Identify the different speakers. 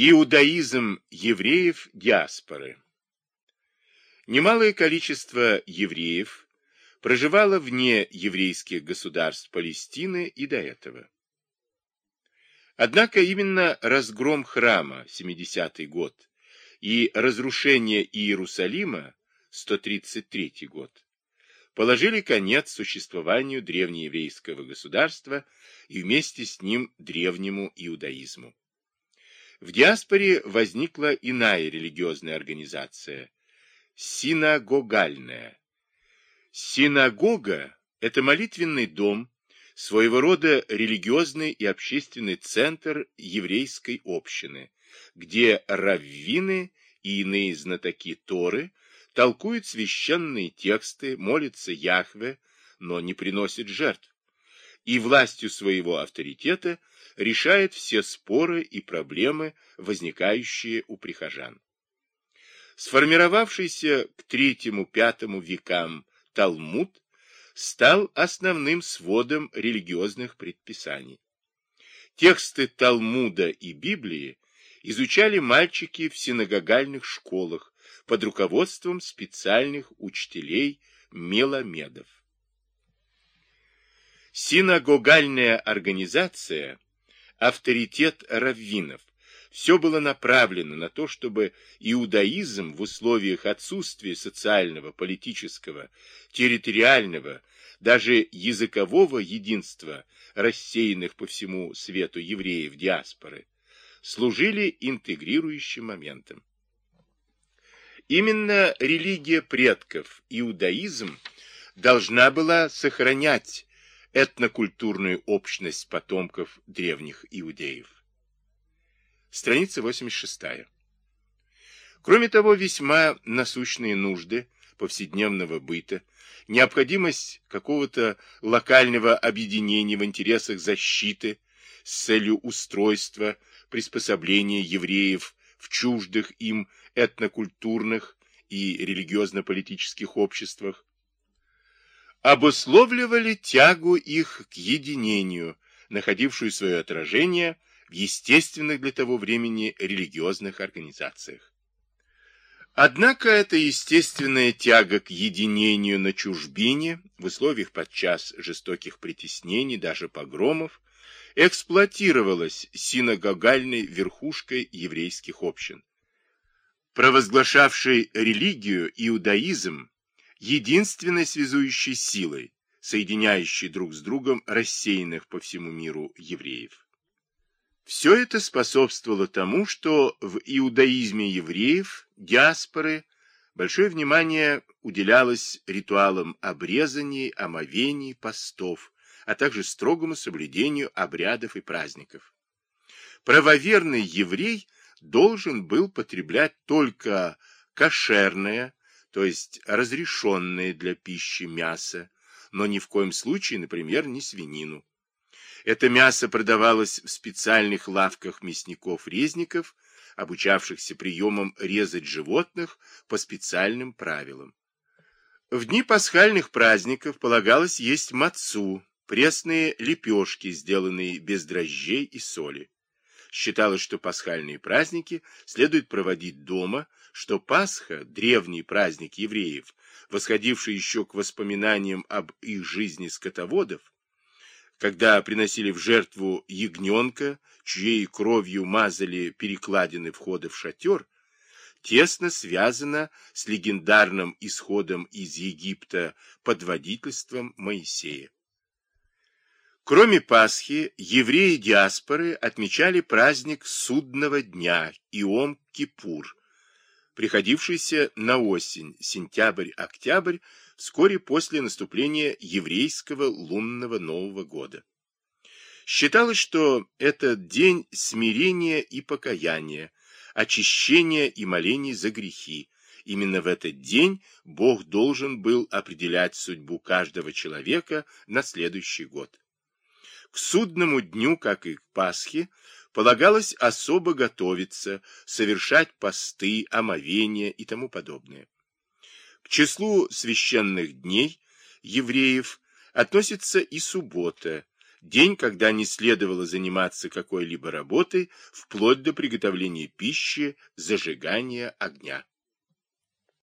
Speaker 1: Иудаизм евреев диаспоры Немалое количество евреев проживало вне еврейских государств Палестины и до этого. Однако именно разгром храма, 70-й год, и разрушение Иерусалима, 133 год, положили конец существованию древнееврейского государства и вместе с ним древнему иудаизму. В диаспоре возникла иная религиозная организация – синагогальная. Синагога – это молитвенный дом, своего рода религиозный и общественный центр еврейской общины, где раввины и иные знатоки Торы толкуют священные тексты, молятся Яхве, но не приносят жертв, и властью своего авторитета решает все споры и проблемы, возникающие у прихожан. Сформировавшийся к третьему-пятому векам Талмуд стал основным сводом религиозных предписаний. Тексты Талмуда и Библии изучали мальчики в синагогальных школах под руководством специальных учителей меломедов. Синагогальная организация авторитет раввинов. Все было направлено на то, чтобы иудаизм в условиях отсутствия социального, политического, территориального, даже языкового единства рассеянных по всему свету евреев диаспоры, служили интегрирующим моментом. Именно религия предков, иудаизм, должна была сохранять этнокультурную общность потомков древних иудеев. Страница 86. Кроме того, весьма насущные нужды повседневного быта, необходимость какого-то локального объединения в интересах защиты с целью устройства, приспособления евреев в чуждых им этнокультурных и религиозно-политических обществах, обусловливали тягу их к единению, находившую свое отражение в естественных для того времени религиозных организациях. Однако эта естественная тяга к единению на чужбине в условиях подчас жестоких притеснений, даже погромов, эксплуатировалась синагогальной верхушкой еврейских общин, провозглашавшей религию иудаизм единственной связующей силой, соединяющей друг с другом рассеянных по всему миру евреев. Все это способствовало тому, что в иудаизме евреев, диаспоры, большое внимание уделялось ритуалам обрезаний, омовений, постов, а также строгому соблюдению обрядов и праздников. Правоверный еврей должен был потреблять только кошерное, то есть разрешенное для пищи мясо, но ни в коем случае, например, не свинину. Это мясо продавалось в специальных лавках мясников-резников, обучавшихся приемам резать животных по специальным правилам. В дни пасхальных праздников полагалось есть мацу, пресные лепешки, сделанные без дрожжей и соли. Считалось, что пасхальные праздники следует проводить дома, что Пасха, древний праздник евреев, восходивший еще к воспоминаниям об их жизни скотоводов, когда приносили в жертву ягненка, чьей кровью мазали перекладины входа в шатер, тесно связана с легендарным исходом из Египта под водительством Моисея. Кроме Пасхи, евреи диаспоры отмечали праздник Судного дня, Иом-Кипур, приходившийся на осень, сентябрь-октябрь, вскоре после наступления еврейского лунного Нового года. Считалось, что этот день смирения и покаяния, очищения и молений за грехи. Именно в этот день Бог должен был определять судьбу каждого человека на следующий год. Судному дню, как и к Пасхе, полагалось особо готовиться, совершать посты, омовения и тому подобное. К числу священных дней евреев относится и суббота, день, когда не следовало заниматься какой-либо работой, вплоть до приготовления пищи, зажигания огня.